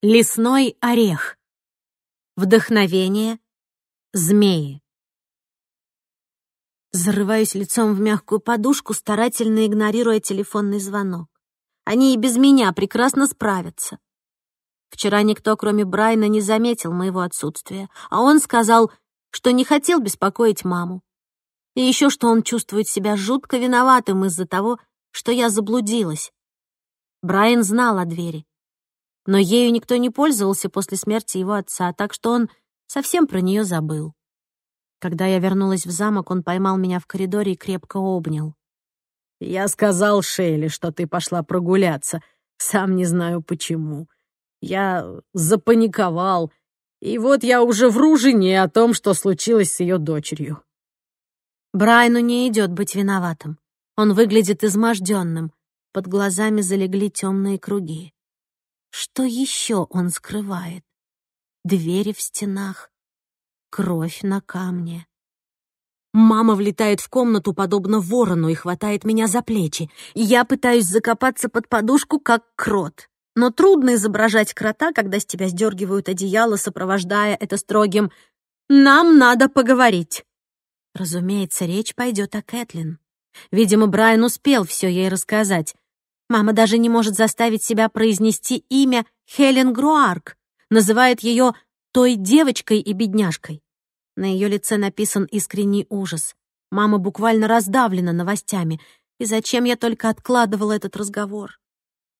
Лесной орех. Вдохновение. Змеи. Зарываюсь лицом в мягкую подушку, старательно игнорируя телефонный звонок. Они и без меня прекрасно справятся. Вчера никто, кроме Брайна, не заметил моего отсутствия, а он сказал, что не хотел беспокоить маму. И еще что он чувствует себя жутко виноватым из-за того, что я заблудилась. Брайан знал о двери но ею никто не пользовался после смерти его отца, так что он совсем про нее забыл. Когда я вернулась в замок, он поймал меня в коридоре и крепко обнял. «Я сказал Шейли, что ты пошла прогуляться. Сам не знаю почему. Я запаниковал, и вот я уже в жене о том, что случилось с ее дочерью». Брайну не идет быть виноватым. Он выглядит изможденным. Под глазами залегли темные круги. Что еще он скрывает? Двери в стенах, кровь на камне. Мама влетает в комнату, подобно ворону, и хватает меня за плечи. Я пытаюсь закопаться под подушку, как крот. Но трудно изображать крота, когда с тебя сдергивают одеяло, сопровождая это строгим «Нам надо поговорить». Разумеется, речь пойдет о Кэтлин. Видимо, Брайан успел все ей рассказать. Мама даже не может заставить себя произнести имя Хелен Груарк. Называет ее той девочкой и бедняжкой. На ее лице написан искренний ужас. Мама буквально раздавлена новостями. И зачем я только откладывала этот разговор?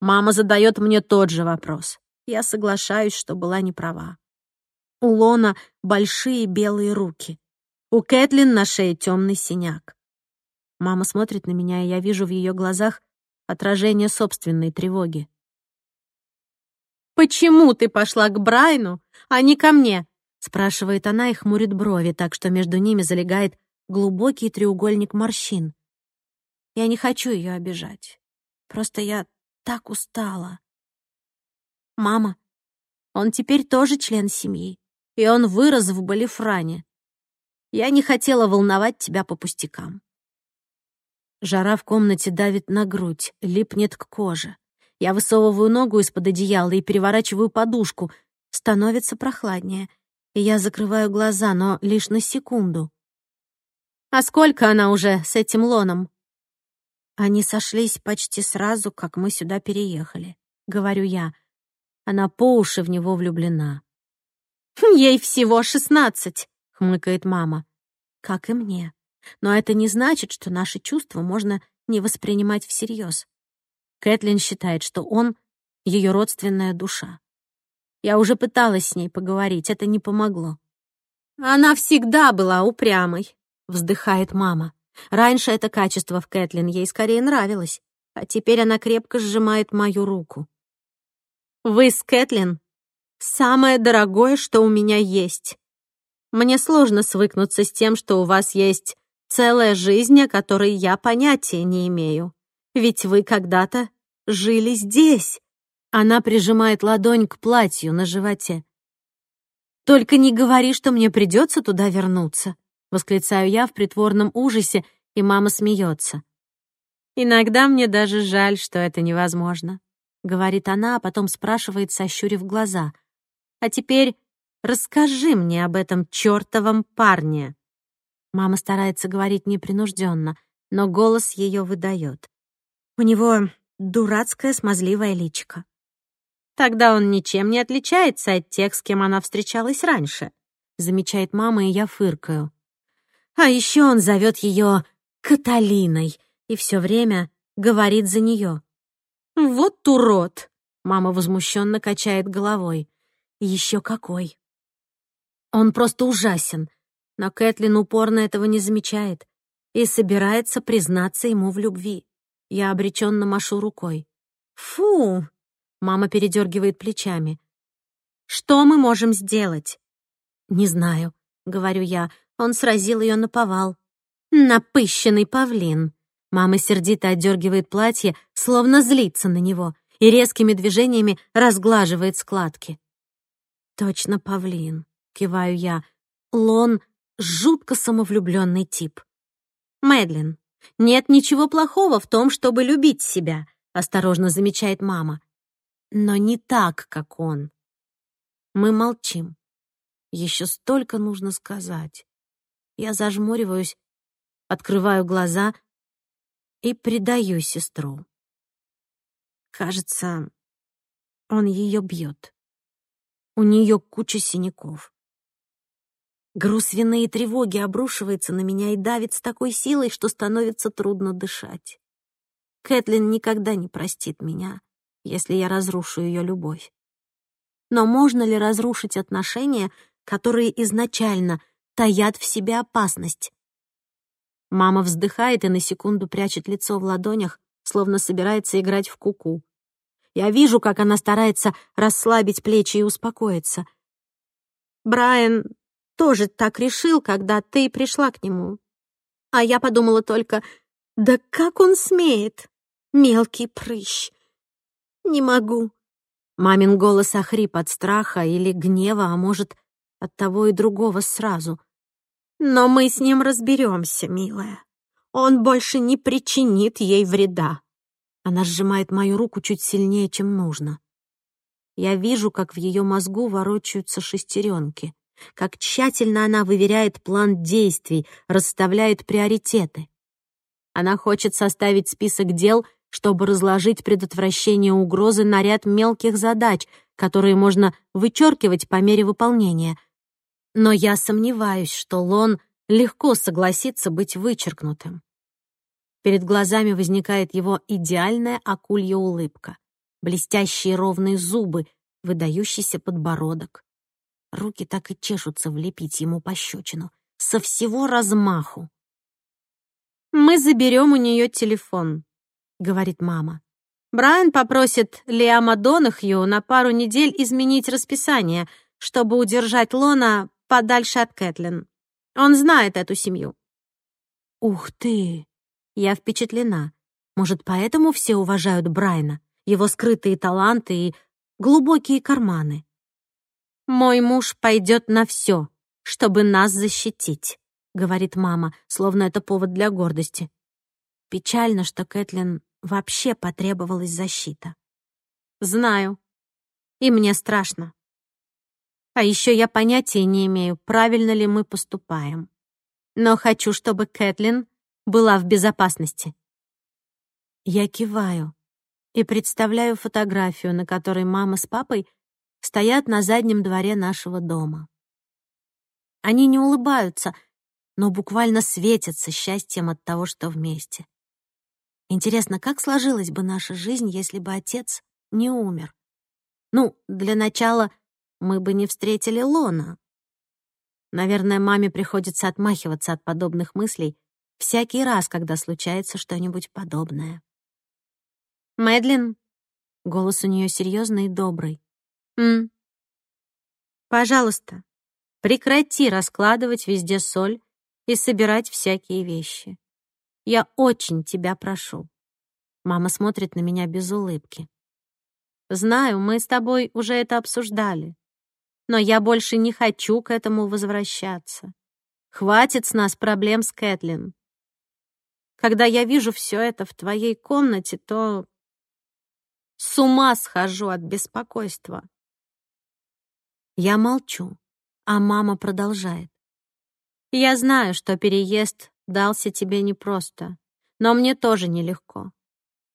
Мама задает мне тот же вопрос. Я соглашаюсь, что была не права. У Лона большие белые руки. У Кэтлин на шее темный синяк. Мама смотрит на меня, и я вижу в ее глазах отражение собственной тревоги. «Почему ты пошла к Брайну, а не ко мне?» спрашивает она и хмурит брови, так что между ними залегает глубокий треугольник морщин. Я не хочу ее обижать. Просто я так устала. Мама, он теперь тоже член семьи, и он вырос в Балифране. Я не хотела волновать тебя по пустякам. Жара в комнате давит на грудь, липнет к коже. Я высовываю ногу из-под одеяла и переворачиваю подушку. Становится прохладнее. И я закрываю глаза, но лишь на секунду. «А сколько она уже с этим лоном?» «Они сошлись почти сразу, как мы сюда переехали», — говорю я. Она по уши в него влюблена. «Ей всего шестнадцать», — хмыкает мама. «Как и мне». Но это не значит, что наши чувства можно не воспринимать всерьез. Кэтлин считает, что он — ее родственная душа. Я уже пыталась с ней поговорить, это не помогло. «Она всегда была упрямой», — вздыхает мама. «Раньше это качество в Кэтлин ей скорее нравилось, а теперь она крепко сжимает мою руку». «Вы с Кэтлин самое дорогое, что у меня есть. Мне сложно свыкнуться с тем, что у вас есть Целая жизнь, о которой я понятия не имею. Ведь вы когда-то жили здесь. Она прижимает ладонь к платью на животе. Только не говори, что мне придется туда вернуться. Восклицаю я в притворном ужасе, и мама смеется. Иногда мне даже жаль, что это невозможно, говорит она, а потом спрашивает, сощурив глаза. А теперь расскажи мне об этом чертовом парне. Мама старается говорить непринужденно, но голос ее выдает. У него дурацкое смазливое личико. Тогда он ничем не отличается от тех, с кем она встречалась раньше, замечает мама, и я фыркаю. А еще он зовет ее Каталиной и все время говорит за нее. Вот урод! Мама возмущенно качает головой. Еще какой! Он просто ужасен но Кэтлин упорно этого не замечает и собирается признаться ему в любви. Я обреченно машу рукой. «Фу!» — мама передергивает плечами. «Что мы можем сделать?» «Не знаю», — говорю я. Он сразил ее на повал. «Напыщенный павлин!» Мама сердито отдергивает платье, словно злится на него, и резкими движениями разглаживает складки. «Точно павлин», — киваю я. «Лон жутко самовлюбленный тип. «Мэдлин, нет ничего плохого в том, чтобы любить себя», — осторожно замечает мама. «Но не так, как он». Мы молчим. Еще столько нужно сказать. Я зажмуриваюсь, открываю глаза и предаю сестру. Кажется, он ее бьет. У нее куча синяков. Груз вины и тревоги обрушивается на меня и давит с такой силой, что становится трудно дышать. Кэтлин никогда не простит меня, если я разрушу ее любовь. Но можно ли разрушить отношения, которые изначально таят в себе опасность? Мама вздыхает и на секунду прячет лицо в ладонях, словно собирается играть в куку. -ку. Я вижу, как она старается расслабить плечи и успокоиться. Брайан тоже так решил, когда ты пришла к нему. А я подумала только, да как он смеет? Мелкий прыщ. Не могу. Мамин голос охрип от страха или гнева, а может, от того и другого сразу. Но мы с ним разберемся, милая. Он больше не причинит ей вреда. Она сжимает мою руку чуть сильнее, чем нужно. Я вижу, как в ее мозгу ворочаются шестеренки как тщательно она выверяет план действий, расставляет приоритеты. Она хочет составить список дел, чтобы разложить предотвращение угрозы на ряд мелких задач, которые можно вычеркивать по мере выполнения. Но я сомневаюсь, что Лон легко согласится быть вычеркнутым. Перед глазами возникает его идеальная акулья улыбка, блестящие ровные зубы, выдающийся подбородок. Руки так и чешутся влепить ему пощечину. Со всего размаху. «Мы заберем у нее телефон», — говорит мама. «Брайан попросит Лиама Донахью на пару недель изменить расписание, чтобы удержать Лона подальше от Кэтлин. Он знает эту семью». «Ух ты!» Я впечатлена. Может, поэтому все уважают Брайна, его скрытые таланты и глубокие карманы. «Мой муж пойдет на все, чтобы нас защитить», — говорит мама, словно это повод для гордости. Печально, что Кэтлин вообще потребовалась защита. «Знаю. И мне страшно. А еще я понятия не имею, правильно ли мы поступаем. Но хочу, чтобы Кэтлин была в безопасности». Я киваю и представляю фотографию, на которой мама с папой — стоят на заднем дворе нашего дома. Они не улыбаются, но буквально светятся счастьем от того, что вместе. Интересно, как сложилась бы наша жизнь, если бы отец не умер? Ну, для начала мы бы не встретили Лона. Наверное, маме приходится отмахиваться от подобных мыслей всякий раз, когда случается что-нибудь подобное. «Мэдлин», — голос у нее серьезный и добрый, Пожалуйста, прекрати раскладывать везде соль и собирать всякие вещи. Я очень тебя прошу. Мама смотрит на меня без улыбки. Знаю, мы с тобой уже это обсуждали. Но я больше не хочу к этому возвращаться. Хватит с нас проблем с Кэтлин. Когда я вижу все это в твоей комнате, то с ума схожу от беспокойства. Я молчу, а мама продолжает. «Я знаю, что переезд дался тебе непросто, но мне тоже нелегко.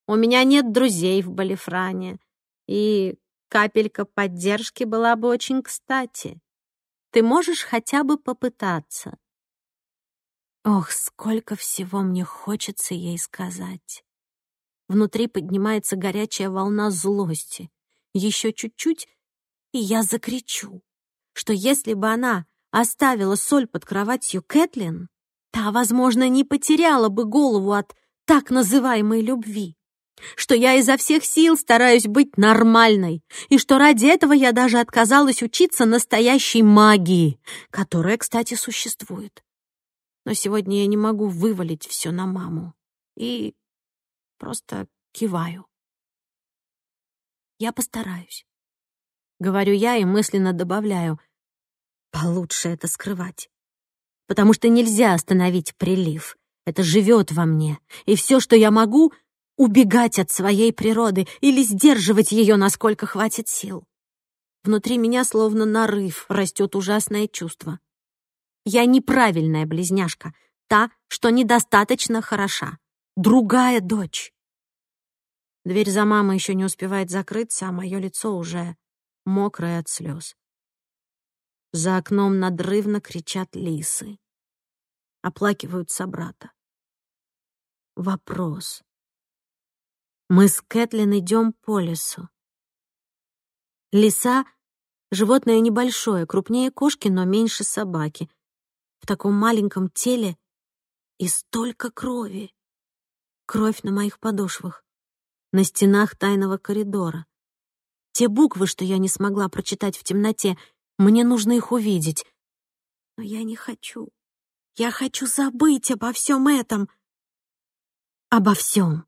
У меня нет друзей в Балифране, и капелька поддержки была бы очень кстати. Ты можешь хотя бы попытаться». Ох, сколько всего мне хочется ей сказать. Внутри поднимается горячая волна злости. Еще чуть-чуть, и я закричу, что если бы она оставила соль под кроватью Кэтлин, та, возможно, не потеряла бы голову от так называемой любви, что я изо всех сил стараюсь быть нормальной, и что ради этого я даже отказалась учиться настоящей магии, которая, кстати, существует. Но сегодня я не могу вывалить все на маму и просто киваю. Я постараюсь. Говорю я и мысленно добавляю. Получше это скрывать. Потому что нельзя остановить прилив. Это живет во мне. И все, что я могу, убегать от своей природы или сдерживать ее, насколько хватит сил. Внутри меня словно нарыв растет ужасное чувство. Я неправильная близняшка, та, что недостаточно хороша. Другая дочь. Дверь за мамой еще не успевает закрыться, а мое лицо уже мокрая от слез. За окном надрывно кричат лисы. Оплакивают собрата. Вопрос. Мы с Кэтлин идем по лесу. Лиса — животное небольшое, крупнее кошки, но меньше собаки. В таком маленьком теле и столько крови. Кровь на моих подошвах, на стенах тайного коридора. Те буквы, что я не смогла прочитать в темноте, мне нужно их увидеть. Но я не хочу. Я хочу забыть обо всем этом. Обо всем.